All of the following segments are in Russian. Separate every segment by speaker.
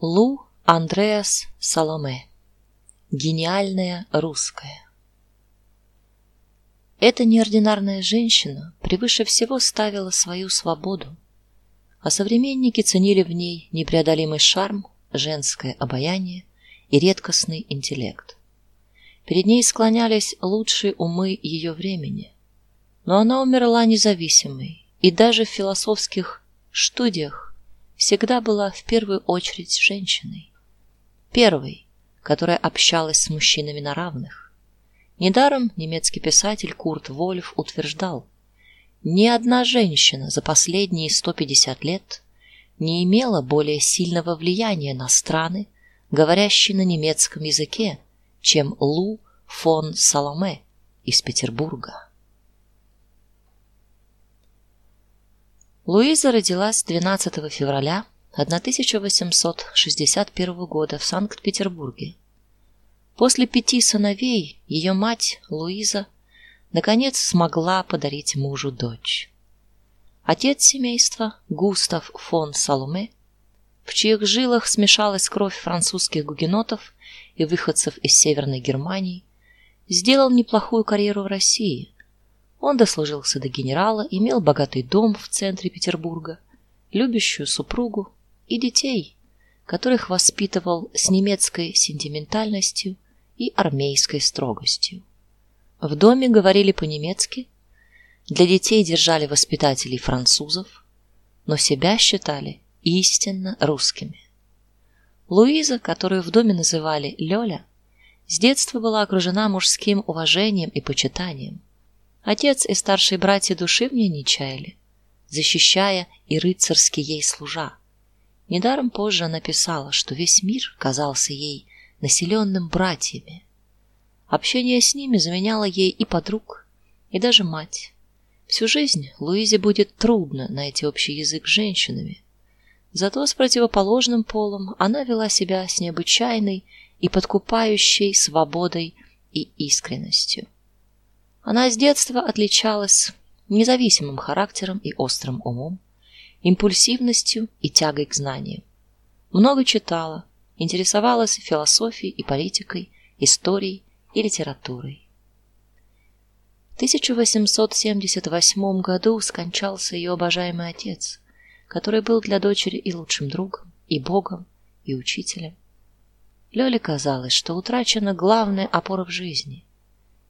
Speaker 1: Лу Андреас Саломе. Гениальная русская. Эта неординарная женщина превыше всего ставила свою свободу, а современники ценили в ней непреодолимый шарм, женское обаяние и редкостный интеллект. Перед ней склонялись лучшие умы ее времени, но она умерла независимой и даже в философских студиях всегда была в первую очередь женщиной, первой, которая общалась с мужчинами на равных. Недаром немецкий писатель Курт Вольф утверждал: ни одна женщина за последние 150 лет не имела более сильного влияния на страны, говорящие на немецком языке, чем Лу фон Саломе из Петербурга. Луиза родилась 12 февраля 1861 года в Санкт-Петербурге. После пяти сыновей ее мать Луиза наконец смогла подарить мужу дочь. Отец семейства Густав фон Саломе, в чьих жилах смешалась кровь французских гугенотов и выходцев из Северной Германии, сделал неплохую карьеру в России. Он дослужился до генерала, имел богатый дом в центре Петербурга, любящую супругу и детей, которых воспитывал с немецкой сентиментальностью и армейской строгостью. В доме говорили по-немецки, для детей держали воспитателей французов, но себя считали истинно русскими. Луиза, которую в доме называли Лёля, с детства была окружена мужским уважением и почитанием. Отец и старшие братья души в не чаяли, защищая и рыцарски ей служа. Недаром позже она писала, что весь мир казался ей населенным братьями. Общение с ними заменяло ей и подруг, и даже мать. Всю жизнь Луизе будет трудно найти общий язык с женщинами. Зато с противоположным полом она вела себя с необычайной и подкупающей свободой и искренностью. Она с детства отличалась независимым характером и острым умом, импульсивностью и тягой к знаниям. Много читала, интересовалась философией и политикой, историей и литературой. В 1878 году скончался ее обожаемый отец, который был для дочери и лучшим другом, и богом, и учителем. Лёле казалось, что утрачена главная опора в жизни,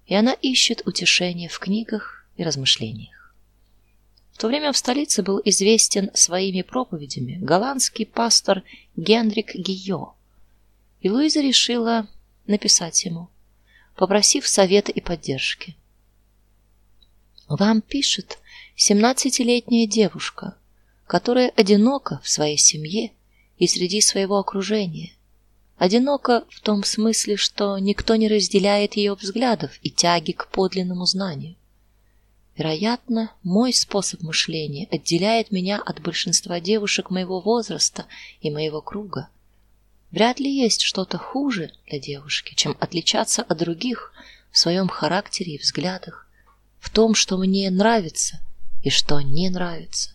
Speaker 1: и она ищет утешения в книгах и размышлениях. В то время в столице был известен своими проповедями голландский пастор Генрик Гийо, и Луиза решила написать ему, попросив совета и поддержки. Вам пишет семнадцатилетняя девушка, которая одинока в своей семье и среди своего окружения Одиноко в том смысле, что никто не разделяет ее взглядов и тяги к подлинному знанию. Вероятно, мой способ мышления отделяет меня от большинства девушек моего возраста и моего круга. Вряд ли есть что-то хуже для девушки, чем отличаться от других в своем характере и взглядах, в том, что мне нравится и что не нравится.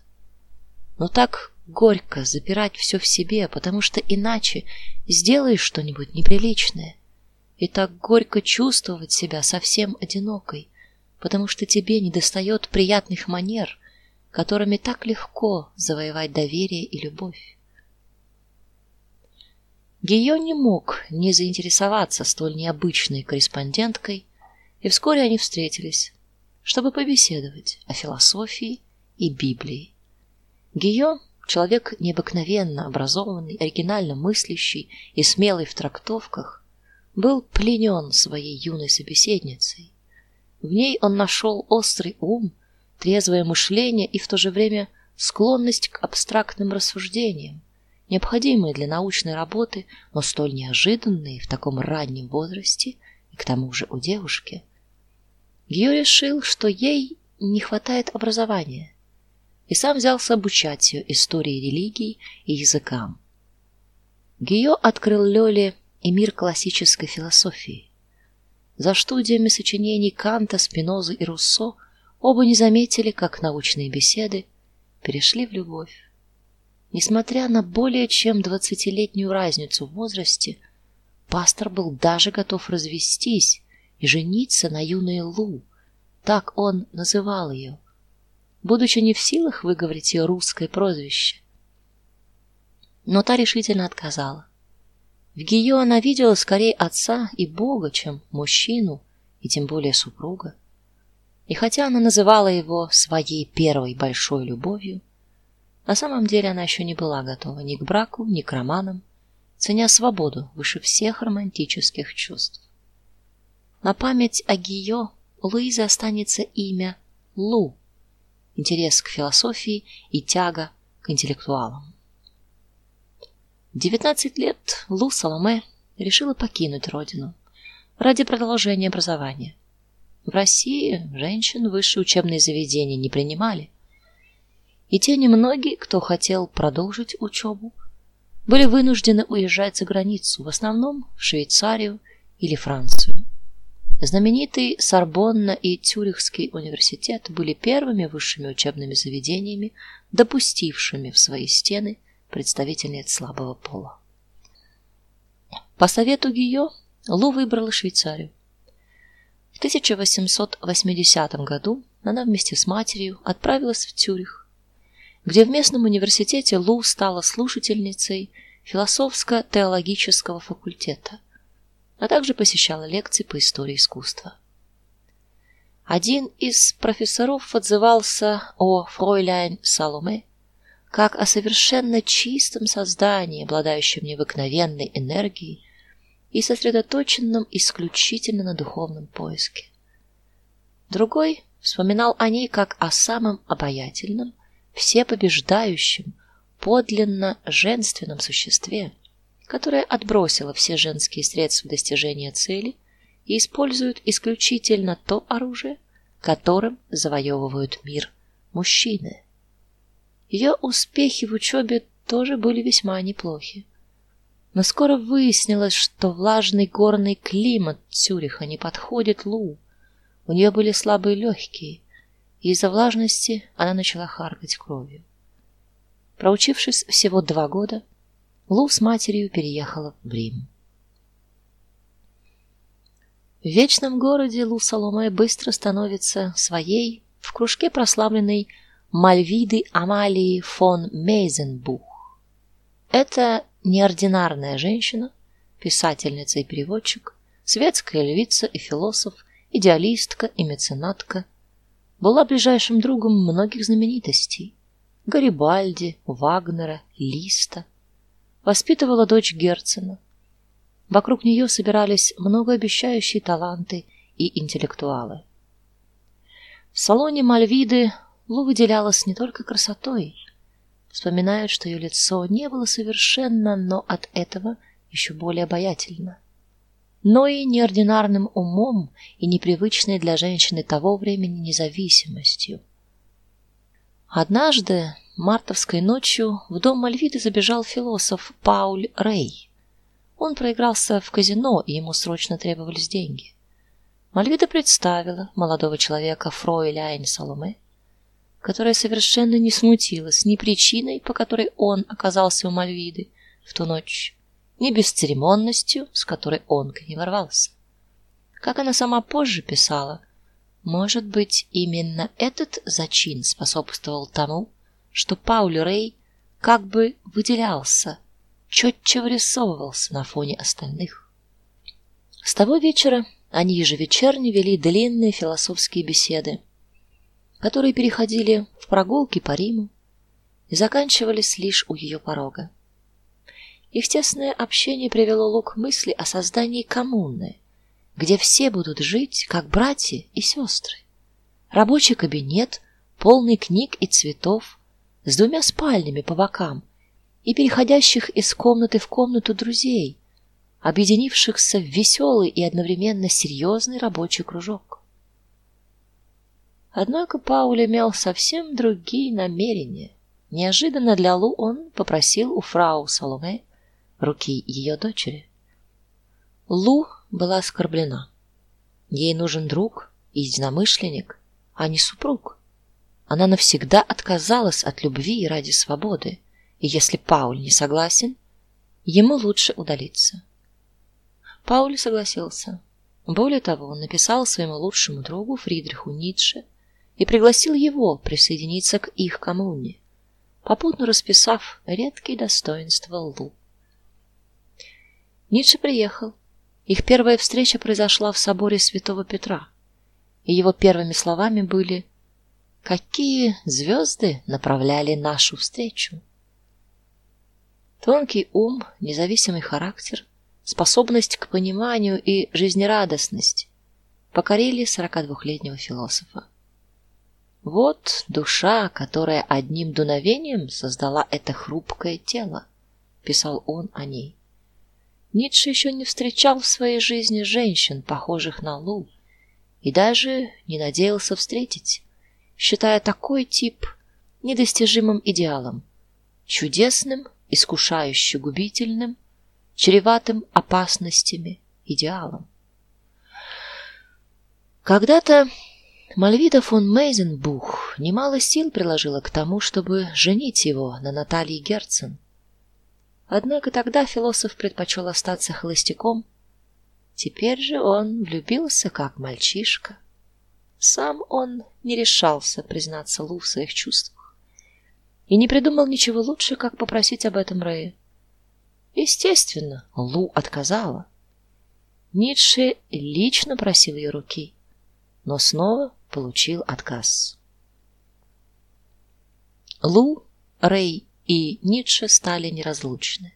Speaker 1: Но так горько запирать все в себе, потому что иначе сделаешь что-нибудь неприличное. И так горько чувствовать себя совсем одинокой, потому что тебе недостает приятных манер, которыми так легко завоевать доверие и любовь. Гийо не мог не заинтересоваться столь необычной корреспонденткой, и вскоре они встретились, чтобы побеседовать о философии и Библии. Гийо Человек необыкновенно образованный, оригинально мыслящий и смелый в трактовках, был пленен своей юной собеседницей. В ней он нашел острый ум, трезвое мышление и в то же время склонность к абстрактным рассуждениям, необходимые для научной работы, но столь неожиданные в таком раннем возрасте и к тому же у девушки. Гио решил, что ей не хватает образования и сам взялся обучать ее истории религии и языкам. Гио открыл Лёле и мир классической философии. За студиями сочинений Канта, Спинозы и Руссо оба не заметили, как научные беседы перешли в любовь. Несмотря на более чем двадцатилетнюю разницу в возрасте, пастор был даже готов развестись и жениться на юной Лу, так он называл ее, будучи не в силах выговорить ее русское прозвище. Но та решительно отказала. В Гио она видела скорее отца и Бога, чем мужчину, и тем более супруга. И хотя она называла его своей первой большой любовью, на самом деле она еще не была готова ни к браку, ни к романам, ценя свободу выше всех романтических чувств. На память о Гио у Луизы останется имя Лу, интерес к философии и тяга к интеллектуалам. В 19 лет Лу Саломе решила покинуть родину ради продолжения образования. В России женщин высшие учебные заведения не принимали. И те немногие, кто хотел продолжить учебу, были вынуждены уезжать за границу, в основном в Швейцарию или Францию. Знаменитый Сорбонна и Цюрихский университет были первыми высшими учебными заведениями, допустившими в свои стены представительниц слабого пола. По совету Гио Лу выбрала Швейцарию. В 1880 году она вместе с матерью отправилась в Цюрих, где в местном университете Лу стала слушательницей философско-теологического факультета, а также посещала лекции по истории искусства. Один из профессоров отзывался о Фройляйн Саломе как о совершенно чистом создании, обладающем необыкновенной энергией и сосредоточенном исключительно на духовном поиске. Другой вспоминал о ней как о самом обаятельном, всепобеждающем, подлинно женственном существе, которое отбросило все женские средства достижения цели и использует исключительно то оружие, которым завоевывают мир мужчины. Ее успехи в учебе тоже были весьма неплохи. Но скоро выяснилось, что влажный горный климат Цюриха не подходит Лу. У нее были слабые легкие, и из-за влажности она начала харкать кровью. Проучившись всего два года, Лу с матерью переехала в Рим. В вечном городе Лу Саломе быстро становится своей в кружке прославленной Мальвиды Амалии фон Мейзенбух. Это неординарная женщина, писательница и переводчик, светская львица и философ, идеалистка и меценатка, была ближайшим другом многих знаменитостей: Гарибальди, Вагнера, Листа. Воспитывала дочь Герцена. Вокруг нее собирались многообещающие таланты и интеллектуалы. В салоне Мальвиды Лу выделялась не только красотой, Вспоминают, что ее лицо не было совершенно, но от этого еще более обаятельно. Но и неординарным умом и непривычной для женщины того времени независимостью. Однажды, мартовской ночью, в дом Мальвиды забежал философ Пауль Рей. Он проигрался в казино, и ему срочно требовались деньги. Мальвида представила молодого человека Фройляйн Саломе которая совершенно не смутилась ни причиной, по которой он оказался у Мальвиды в ту ночь, ни бесцеремонностью, с которой он к ней ворвался. Как она сама позже писала, может быть, именно этот зачин способствовал тому, что Пауль Рей как бы выделялся, четче вырисовывался на фоне остальных. С того вечера они ежевечерне вели длинные философские беседы которые переходили в прогулки по Риму и заканчивались лишь у ее порога. Их тесное общение привело Лу к мысли о создании коммуны, где все будут жить как братья и сестры. Рабочий кабинет, полный книг и цветов, с двумя спальнями по бокам и переходящих из комнаты в комнату друзей, объединившихся в веселый и одновременно серьезный рабочий кружок. Однако Пауль имел совсем другие намерения. Неожиданно для Лу он попросил у фрау Саломе руки ее дочери. Лу была оскорблена. Ей нужен друг и единомышленник, а не супруг. Она навсегда отказалась от любви ради свободы и если Пауль не согласен, ему лучше удалиться. Пауль согласился. Более того, он написал своему лучшему другу Фридриху Ницше и пригласил его присоединиться к их коммуне, попутно расписав редкие достоинства Лу. Ницше приехал. Их первая встреча произошла в соборе Святого Петра, и его первыми словами были: "Какие звезды направляли нашу встречу?" Тонкий ум, независимый характер, способность к пониманию и жизнерадостность покорили 42-летнего философа. Вот душа, которая одним дуновением создала это хрупкое тело, писал он о ней. Ницше еще не встречал в своей жизни женщин, похожих на Лу, и даже не надеялся встретить, считая такой тип недостижимым идеалом, чудесным, искушающе губительным чреватым опасностями идеалом. Когда-то Мальвида фон Мейзенбух немало сил приложила к тому, чтобы женить его на Наталье Герцен. Однако тогда философ предпочел остаться холостяком. Теперь же он влюбился как мальчишка. Сам он не решался признаться Лу в своих чувствах и не придумал ничего лучше, как попросить об этом Рэя. Естественно, Лу отказала. Ницше лично просил ее руки, но снова получил отказ. Лу, Рэй и Ницше стали неразлучны.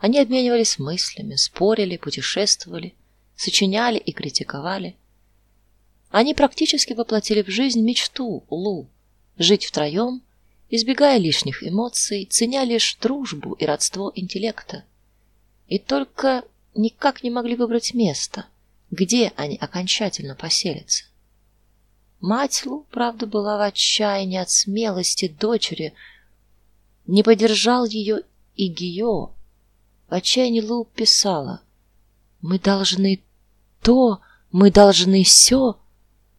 Speaker 1: Они обменивались мыслями, спорили, путешествовали, сочиняли и критиковали. Они практически воплотили в жизнь мечту Лу жить втроем избегая лишних эмоций, ценя лишь дружбу и родство интеллекта. И только никак не могли выбрать место, где они окончательно поселятся. Мать Лу, правда, была в отчаянии от смелости дочери, не поддержал ее и Гио. В отчаянии Лу писала: "Мы должны то, мы должны все,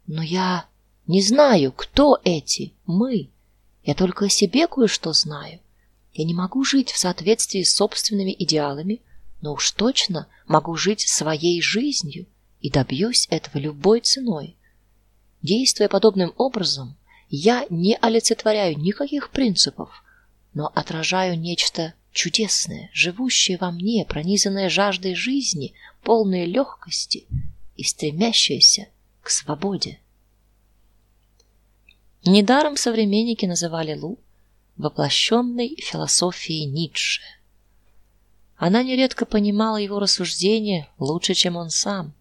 Speaker 1: но я не знаю, кто эти мы". Я только о себе кое-что знаю. Я не могу жить в соответствии с собственными идеалами, но уж точно могу жить своей жизнью и добьюсь этого любой ценой. Действуя подобным образом, я не олицетворяю никаких принципов, но отражаю нечто чудесное, живущее во мне, пронизанное жаждой жизни, полное легкости и стремящееся к свободе. Недаром современники называли Лу воплощенной философией Ницше. Она нередко понимала его рассуждения лучше, чем он сам,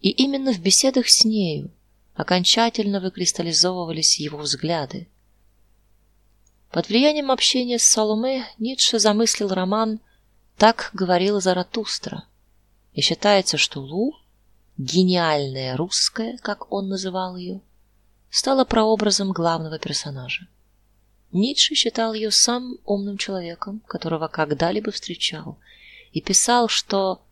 Speaker 1: и именно в беседах с нею окончательно выкристаллизовывались его взгляды. Под влиянием общения с Саломе Ницше замыслил роман Так говорила Заратустра. И считается, что Лу гениальная русская, как он называл ее, стала прообразом главного персонажа. Ницше считал ее самым умным человеком, которого когда-либо встречал, и писал, что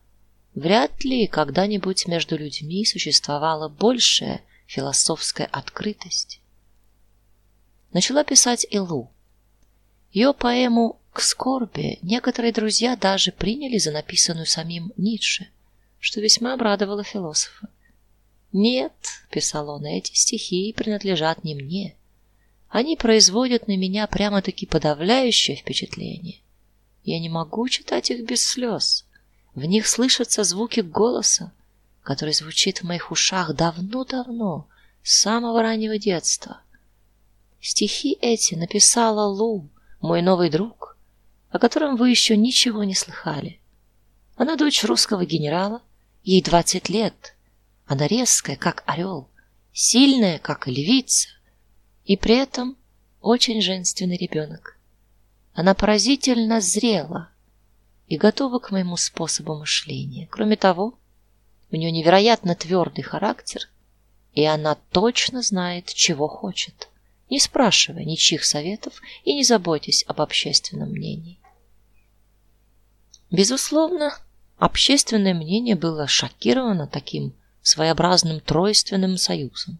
Speaker 1: вряд ли когда-нибудь между людьми существовала большая философская открытость. Начала писать Илу. Ее поэму к скорби некоторые друзья даже приняли за написанную самим Ницше, что весьма обрадовало философа. Нет, писал он, эти стихи принадлежат не мне. Они производят на меня прямо-таки подавляющее впечатление. Я не могу читать их без слез. В них слышатся звуки голоса, который звучит в моих ушах давно-давно, с самого раннего детства. Стихи эти написала Лу, мой новый друг, о котором вы еще ничего не слыхали. Она дочь русского генерала, ей двадцать лет, она резкая, как орел, сильная, как львица, и при этом очень женственный ребенок. Она поразительно зрела и готова к моему способу мышления. Кроме того, у нее невероятно твердый характер, и она точно знает, чего хочет, не спрашивая ничьих советов и не заботясь об общественном мнении. Безусловно, общественное мнение было шокировано таким своеобразным тройственным союзом.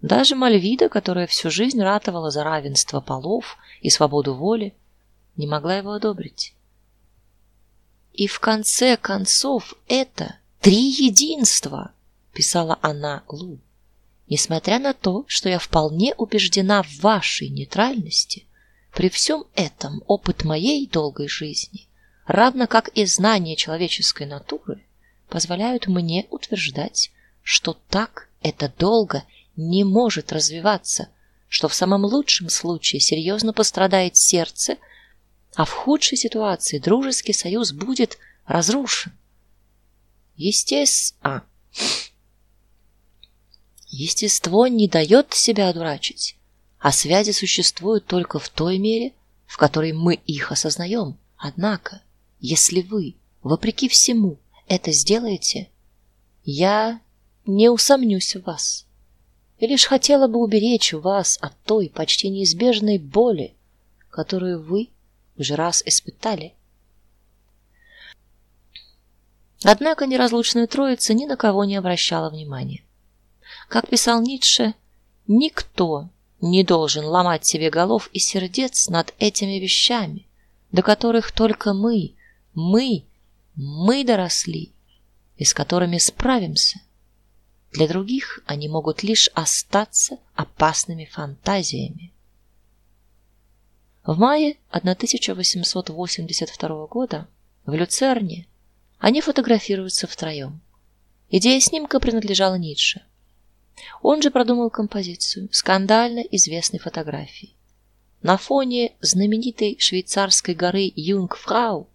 Speaker 1: Даже Мальвида, которая всю жизнь ратовала за равенство полов и свободу воли, не могла его одобрить. И в конце концов это три единства, писала она Лу. Несмотря на то, что я вполне убеждена в вашей нейтральности, при всем этом опыт моей долгой жизни, равно как и знание человеческой натуры, позволяют мне утверждать, что так это долго не может развиваться, что в самом лучшем случае серьезно пострадает сердце, а в худшей ситуации дружеский союз будет разрушен. Естественно. Естество не дает себя одурачить, а связи существуют только в той мере, в которой мы их осознаем. Однако, если вы, вопреки всему, это сделаете, я не усомнюсь в вас. И лишь хотела бы уберечь вас от той почти неизбежной боли, которую вы уже раз испытали. Однако неразлучная троица ни на кого не обращала внимания. Как писал Ницше, никто не должен ломать себе голов и сердец над этими вещами, до которых только мы, мы, мы доросли, и с которыми справимся. Для других они могут лишь остаться опасными фантазиями. В мае 1882 года в Люцерне они фотографируются втроем. Идея снимка принадлежала Ницше. Он же продумал композицию скандально известной фотографии. На фоне знаменитой швейцарской горы Юнгфрау,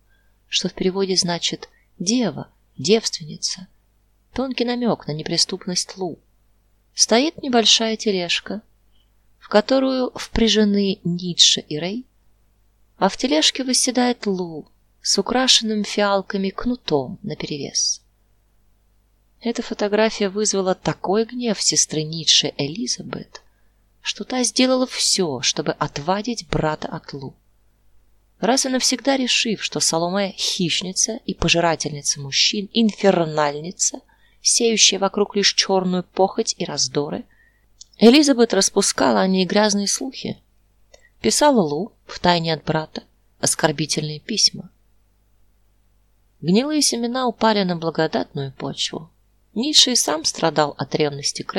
Speaker 1: что в переводе значит дева, девственница, тонкий намек на неприступность Лу. Стоит небольшая тележка, в которую впряжены Ницше и Рей, а в тележке восседает Лу с украшенным фиалками кнутом наперевес. Эта фотография вызвала такой гнев сестры Ницше Элизабет, что та сделала все, чтобы отвадить брата от Лу. Раз и навсегда решив, что Саломе хищница и пожирательница мужчин, инфернальница – сеющая вокруг лишь черную похоть и раздоры. Элизабет распускала о ней грязные слухи, писала Лу в тайне от брата оскорбительные письма. Гнилые семена упали на благодатную почву. Ницше и сам страдал от ревности к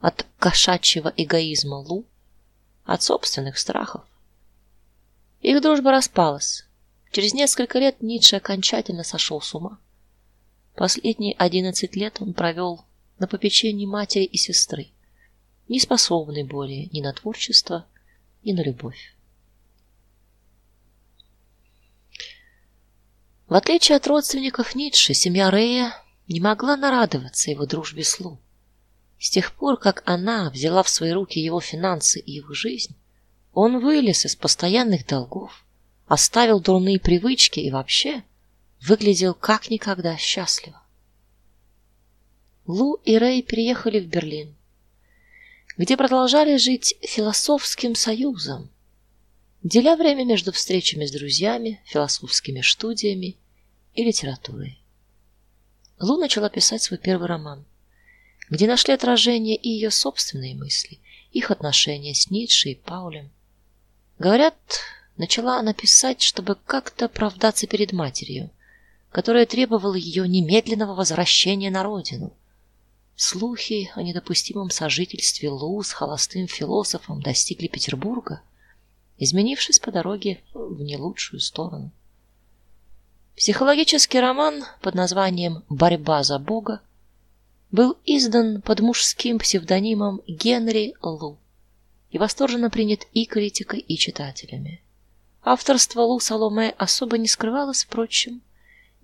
Speaker 1: от кошачьего эгоизма Лу, от собственных страхов. Их дружба распалась. Через несколько лет Ницше окончательно сошел с ума. Последние одиннадцать лет он провел на попечении матери и сестры, не способный более ни на творчество, ни на любовь. В отличие от родственников Ницше, семья Рея не могла нарадоваться его дружбе с Лу. С тех пор, как она взяла в свои руки его финансы и его жизнь, он вылез из постоянных долгов, оставил дурные привычки и вообще выглядел как никогда счастливо. Лу и Рэй переехали в Берлин, где продолжали жить философским союзом, деля время между встречами с друзьями, философскими студиями и литературой. Лу начала писать свой первый роман, где нашли отражение и ее собственные мысли, их отношения с Ницше и Паулем. Говорят, начала она писать, чтобы как-то оправдаться перед матерью, которая требовала ее немедленного возвращения на родину. Слухи о недопустимом сожительстве Лу с холостым философом достигли Петербурга, изменившись по дороге в не лучшую сторону. Психологический роман под названием Борьба за Бога был издан под мужским псевдонимом Генри Лу и восторженно принят и критикой, и читателями. Авторство Лу Саломе особо не скрывалось, впрочем,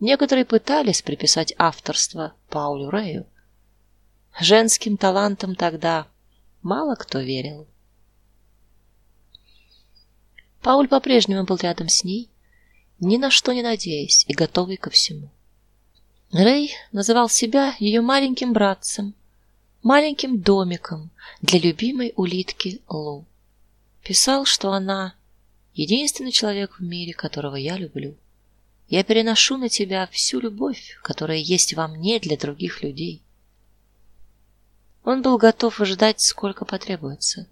Speaker 1: Некоторые пытались приписать авторство Паулю Рэю. Женским талантам тогда мало кто верил. Пауль по-прежнему был рядом с ней, ни на что не надеясь и готовый ко всему. Рэй называл себя ее маленьким братцем, маленьким домиком для любимой улитки Лу. Писал, что она единственный человек в мире, которого я люблю. Я переношу на тебя всю любовь, которая есть во мне для других людей. Он был готов ждать, сколько потребуется.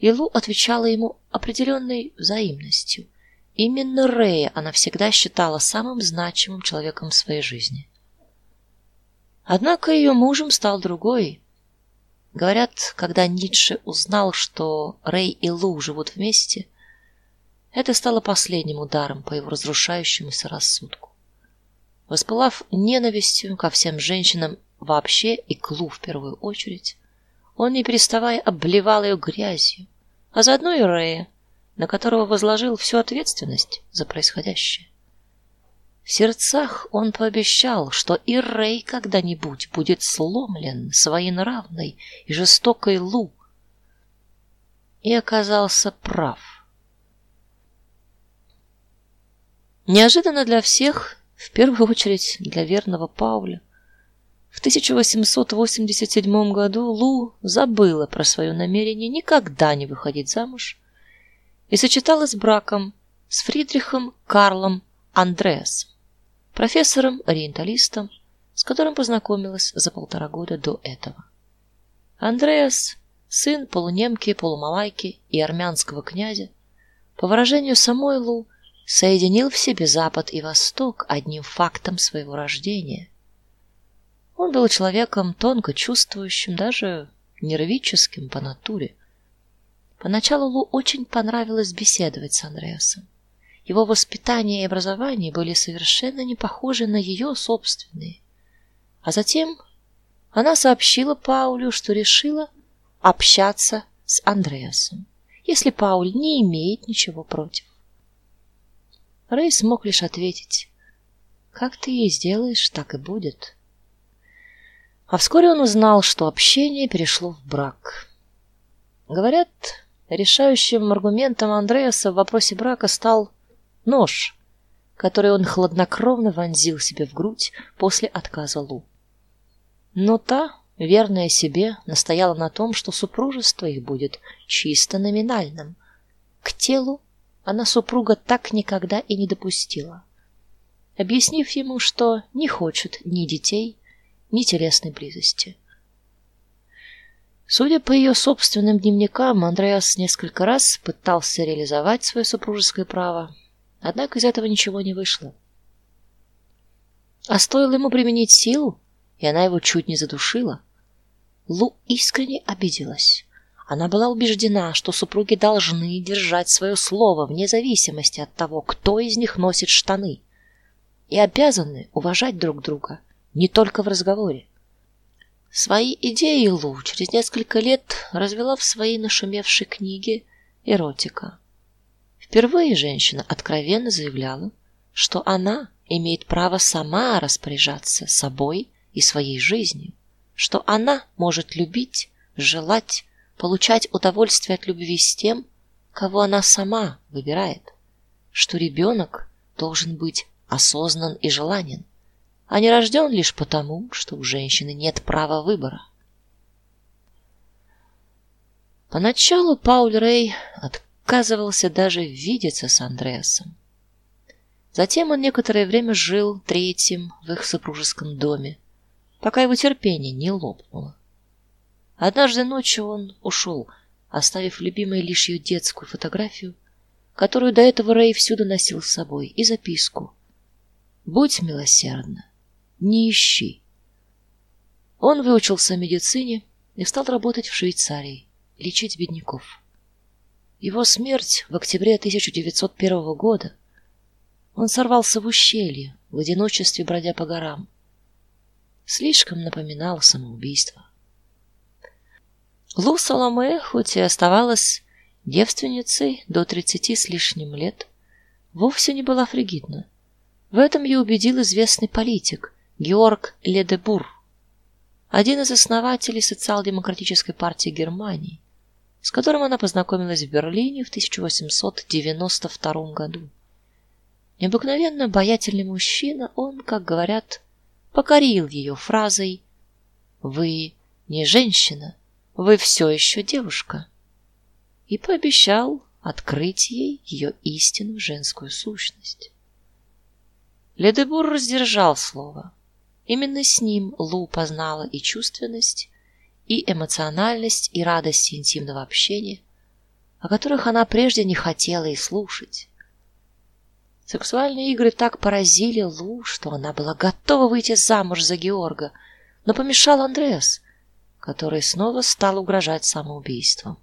Speaker 1: Илу отвечала ему определенной взаимностью, Именно Рэя она всегда считала самым значимым человеком в своей жизни. Однако ее мужем стал другой. Говорят, когда Ницше узнал, что Рэй и Лу живут вместе, это стало последним ударом по его разрушающемуся рассудку. Воспылав ненавистью ко всем женщинам вообще и к Лу в первую очередь, он не переставая обливал ее грязью, а заодно и Рэя, на которого возложил всю ответственность за происходящее. В сердцах он пообещал, что и Рэй когда-нибудь будет сломлен своей нравной и жестокой Лу. И оказался прав. Неожиданно для всех, в первую очередь для верного Пауля, в 1887 году Лу забыла про свое намерение никогда не выходить замуж и сочеталась браком с Фридрихом Карлом Андреасом, профессором-ориенталистом, с которым познакомилась за полтора года до этого. Андреас, сын полунемки, полумалайки и армянского князя, по выражению самой Лу, соединил в себе Запад и Восток одним фактом своего рождения. Он был человеком тонко чувствующим, даже нервическим по натуре. Поначалу Лу очень понравилось беседовать с Андреасом. Его воспитание и образование были совершенно не похожи на ее собственные. А затем она сообщила Паулю, что решила общаться с Андреасом, если Пауль не имеет ничего против. Рэй смог лишь ответить: "Как ты ей сделаешь, так и будет". А вскоре он узнал, что общение перешло в брак. Говорят, Решающим аргументом Андреаса в вопросе брака стал нож, который он хладнокровно вонзил себе в грудь после отказа Лу. Но та, верная себе, настояла на том, что супружество их будет чисто номинальным. К телу она супруга так никогда и не допустила, объяснив ему, что не хочет ни детей, ни телесной близости. Судя по ее собственным дневникам, Андреас несколько раз пытался реализовать свое супружеское право, однако из этого ничего не вышло. А стоило ему применить силу, и она его чуть не задушила. Лу искренне обиделась. Она была убеждена, что супруги должны держать свое слово вне зависимости от того, кто из них носит штаны, и обязаны уважать друг друга не только в разговоре. Свои идеи Лу через несколько лет развела в своей нашумевшей книге Эротика. Впервые женщина откровенно заявляла, что она имеет право сама распоряжаться собой и своей жизнью, что она может любить, желать, получать удовольствие от любви с тем, кого она сама выбирает, что ребенок должен быть осознан и желанен а не рожден лишь потому, что у женщины нет права выбора. Поначалу Пауль Рей отказывался даже видеться с Андреасом. Затем он некоторое время жил третьим в их супружеском доме, пока его терпение не лопнуло. Однажды ночью он ушел, оставив любимой лишь ее детскую фотографию, которую до этого Рей всюду носил с собой, и записку: "Будь милосердна, не ищи. Он выучился медицине и стал работать в Швейцарии, лечить бедняков. Его смерть в октябре 1901 года. Он сорвался в ущелье, в одиночестве бродя по горам. Слишком напоминал самоубийство. Лу Соломе, хоть и оставалась девственницей до тридцати с лишним лет, вовсе не была фригидна. В этом ее убедил известный политик, Георг Ледебур, один из основателей социал-демократической партии Германии, с которым она познакомилась в Берлине в 1892 году. Необыкновенно обаятельный мужчина, он, как говорят, покорил ее фразой: "Вы не женщина, вы все еще девушка", и пообещал открыть ей ее истинную женскую сущность. Ледебур раздержал слово. Именно с ним Лу познала и чувственность, и эмоциональность, и радость интимного общения, о которых она прежде не хотела и слушать. Сексуальные игры так поразили Лу, что она была готова выйти замуж за Георга, но помешал Андреас, который снова стал угрожать самоубийством.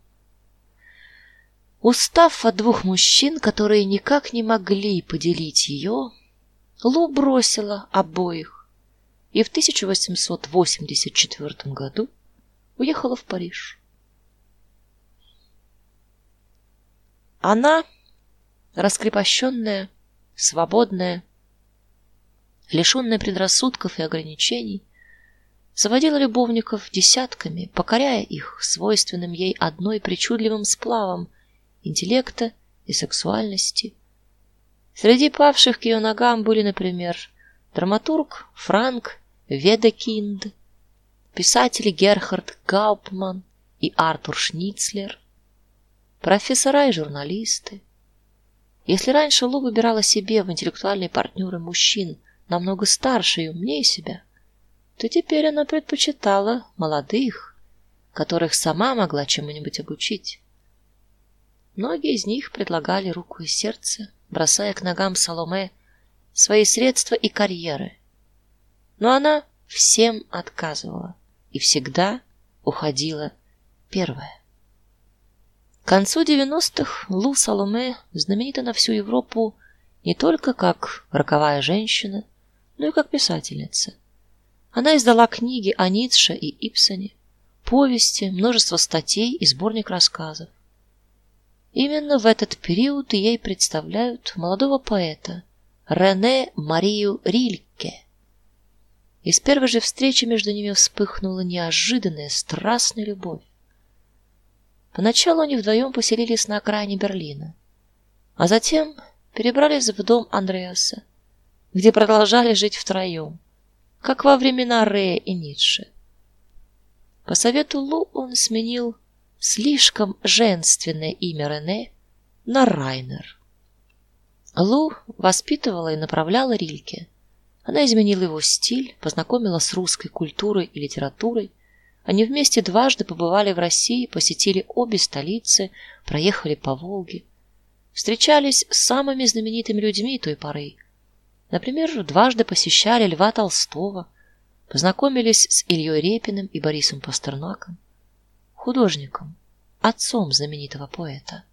Speaker 1: Устав от двух мужчин, которые никак не могли поделить ее, Лу бросила обоих и в 1884 году уехала в Париж. Она, раскрепощенная, свободная, лишенная предрассудков и ограничений, заводила любовников десятками, покоряя их свойственным ей одной причудливым сплавом интеллекта и сексуальности. Среди павших к ее ногам были, например, драматург Франк Ведекинд, писатели Герхард Гауптман и Артур Шницлер, профессора и журналисты. Если раньше Лу выбирала себе в интеллектуальные партнеры мужчин намного старше и умнее себя, то теперь она предпочитала молодых, которых сама могла чему-нибудь обучить. Многие из них предлагали руку и сердце, бросая к ногам Саломе свои средства и карьеры. Но она всем отказывала и всегда уходила первая. К концу 90-х Лу Саломе знаменита на всю Европу не только как роковая женщина, но и как писательница. Она издала книги о Ницше и Ипсоне, повести, множество статей и сборник рассказов. Именно в этот период ей представляют молодого поэта Рене Марию Рильке. И с первой же встречи между ними вспыхнула неожиданная страстная любовь. Поначалу они вдвоем поселились на окраине Берлина, а затем перебрались в дом Андреаса, где продолжали жить втроем, как во времена Рея и Ницше. По совету Лу он сменил слишком женственное имя Рене на Райнер. Лу воспитывала и направляла Рильке. Она изменила его стиль, познакомила с русской культурой и литературой, они вместе дважды побывали в России, посетили обе столицы, проехали по Волге, встречались с самыми знаменитыми людьми той поры. Например, дважды посещали Льва Толстого, познакомились с Ильей Репиным и Борисом Пастернаком, художником, отцом знаменитого поэта.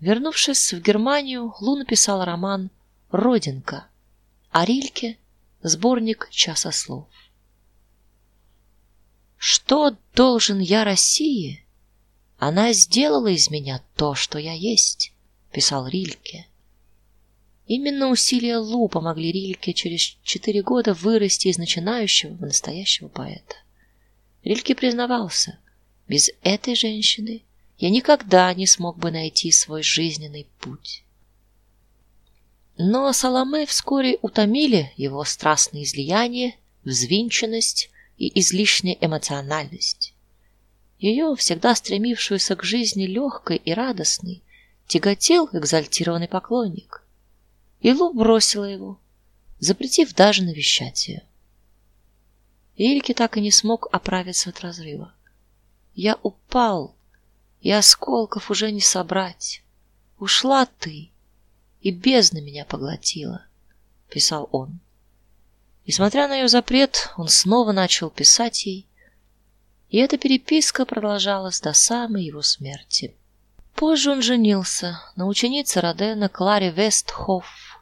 Speaker 1: Вернувшись в Германию, Лу написала роман Родинка, а Рильке сборник часослов. Что должен я России? Она сделала из меня то, что я есть, писал Рильке. Именно усилия Лу помогли Рильке через четыре года вырасти из начинающего в настоящего поэта. Рильке признавался: без этой женщины я никогда не смог бы найти свой жизненный путь. Но Саламе вскоре утомили его страстные излияния, взвинченность и излишняя эмоциональность. Ее, всегда стремившуюся к жизни легкой и радостной, тяготел экзальтированный поклонник. И Лу бросила его, запретив даже навещать ее. Ильке так и не смог оправиться от разрыва. Я упал, и осколков уже не собрать. Ушла ты, и бездна меня поглотила, писал он. Несмотря на ее запрет, он снова начал писать ей, и эта переписка продолжалась до самой его смерти. Позже он женился на ученице Родена Кларе Вестхоф,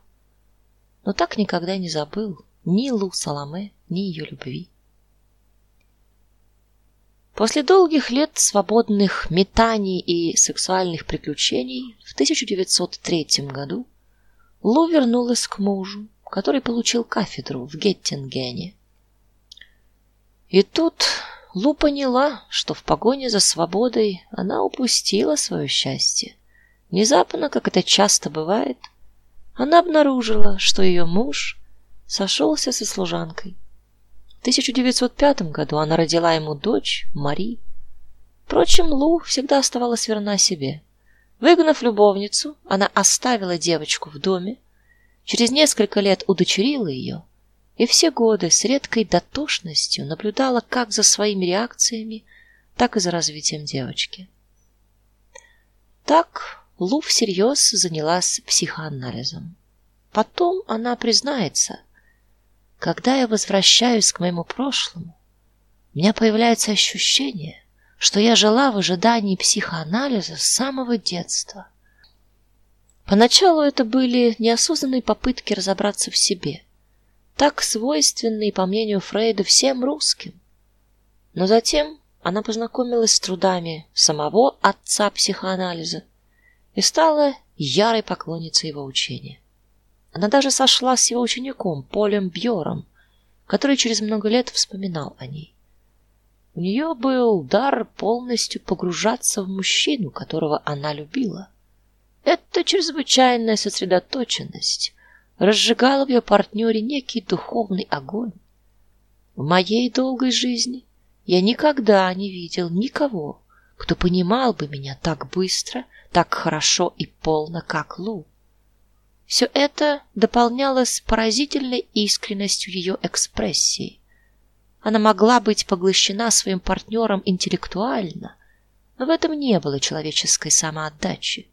Speaker 1: но так никогда не забыл ни Лу Саламе, ни ее любви. После долгих лет свободных метаний и сексуальных приключений в 1903 году Лу вернулась к мужу который получил кафедру в Геттингене. И тут Лу поняла, что в погоне за свободой она упустила свое счастье. Внезапно, как это часто бывает, она обнаружила, что ее муж сошелся со служанкой. В 1905 году она родила ему дочь Мари. Впрочем, Лу всегда оставалась верна себе. Выгнав любовницу, она оставила девочку в доме Через несколько лет удочерила ее и все годы с редкой дотошностью наблюдала как за своими реакциями, так и за развитием девочки. Так Лу всерьез занялась психоанализом. Потом она признается, когда я возвращаюсь к моему прошлому, у меня появляется ощущение, что я жила в ожидании психоанализа с самого детства. Поначалу это были неосознанные попытки разобраться в себе, так свойственные, по мнению Фрейда, всем русским. Но затем она познакомилась с трудами самого отца психоанализа и стала ярой поклонницей его учения. Она даже сошла с его учеником Полем Бьором, который через много лет вспоминал о ней. У нее был дар полностью погружаться в мужчину, которого она любила. Эта чрезвычайная сосредоточенность разжигала в ее партнере некий духовный огонь. В моей долгой жизни я никогда не видел никого, кто понимал бы меня так быстро, так хорошо и полно, как Лу. Все это дополнялось поразительной искренностью ее экспрессии. Она могла быть поглощена своим партнером интеллектуально, но в этом не было человеческой самоотдачи.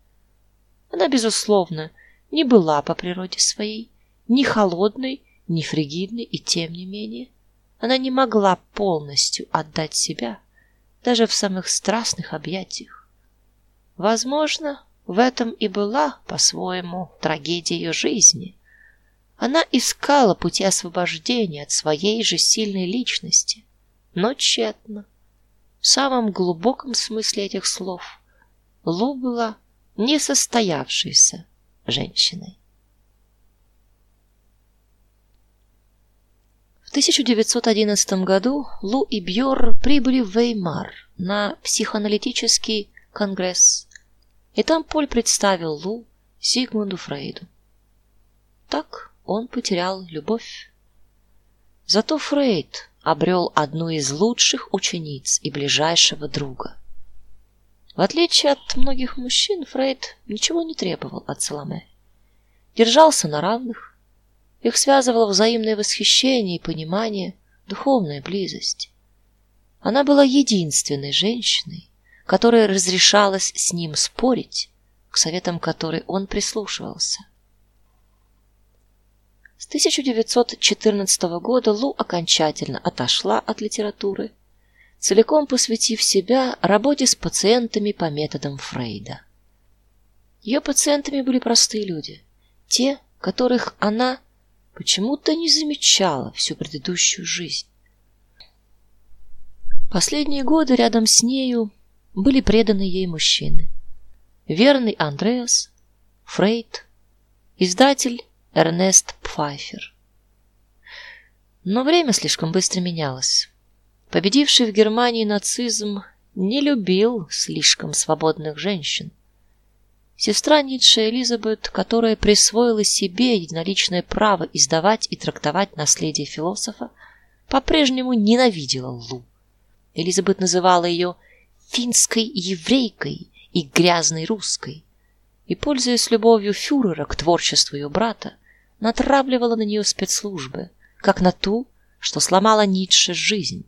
Speaker 1: Она безусловно не была по природе своей ни холодной, ни фригидной, и тем не менее она не могла полностью отдать себя даже в самых страстных объятиях. Возможно, в этом и была по-своему трагедия ее жизни. Она искала пути освобождения от своей же сильной личности, но тщетно. В самом глубоком смысле этих слов Лу была несостоявшейся женщиной. В 1911 году Лу и Бьор прибыли в Веймар на психоаналитический конгресс и там Поль представил Лу Сигмунду Фрейду. Так он потерял любовь. Зато Фрейд обрел одну из лучших учениц и ближайшего друга. В отличие от многих мужчин, Фрейд ничего не требовал от Саламе. Держался на равных. Их связывало взаимное восхищение и понимание, духовная близость. Она была единственной женщиной, которой разрешалось с ним спорить, к советам которой он прислушивался. С 1914 года Лу окончательно отошла от литературы, целиком посвятив себя работе с пациентами по методам Фрейда. Ее пациентами были простые люди, те, которых она почему-то не замечала всю предыдущую жизнь. Последние годы рядом с нею были преданы ей мужчины. Верный Андреас, Фрейд, издатель Эрнест Пфайфер. Но время слишком быстро менялось. Победивший в Германии нацизм не любил слишком свободных женщин. Сестра Ницше Элизабет, которая присвоила себе единоличное право издавать и трактовать наследие философа, по-прежнему ненавидела Лу. Элизабет называла ее финской еврейкой и грязной русской, и пользуясь любовью фюрера к творчеству ее брата, натравливала на нее спецслужбы, как на ту, что сломала Ницше жизнь.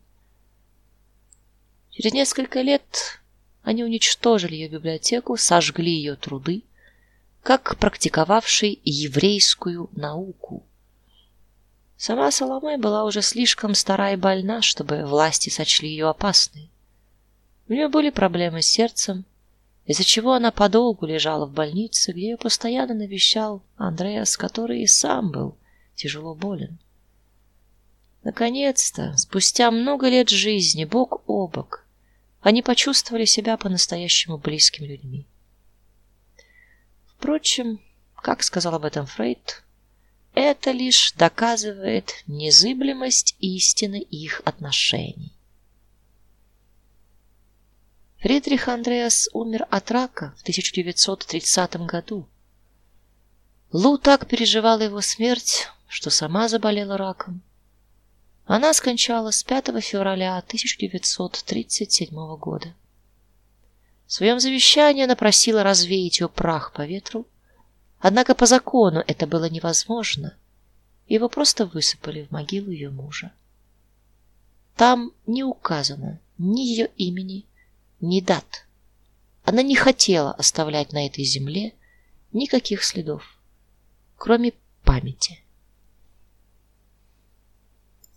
Speaker 1: Через несколько лет они уничтожили ее библиотеку, сожгли ее труды, как практиковавший еврейскую науку. Сама Соломей была уже слишком стара и больна, чтобы власти сочли ее опасной. У нее были проблемы с сердцем, из-за чего она подолгу лежала в больнице, где ее постоянно навещал Андреас, который и сам был тяжело болен. Наконец-то, спустя много лет жизни, бок о бок, они почувствовали себя по-настоящему близкими людьми. Впрочем, как сказал об этом Фрейд, это лишь доказывает незыблемость истины их отношений. Фридрих Андреас умер от рака в 1930 году. Лу так переживала его смерть, что сама заболела раком. Она скончалась 5 февраля 1937 года. В своем завещании она просила развеять ее прах по ветру, однако по закону это было невозможно. Его просто высыпали в могилу ее мужа. Там не указано ни ее имени, ни дат. Она не хотела оставлять на этой земле никаких следов, кроме памяти.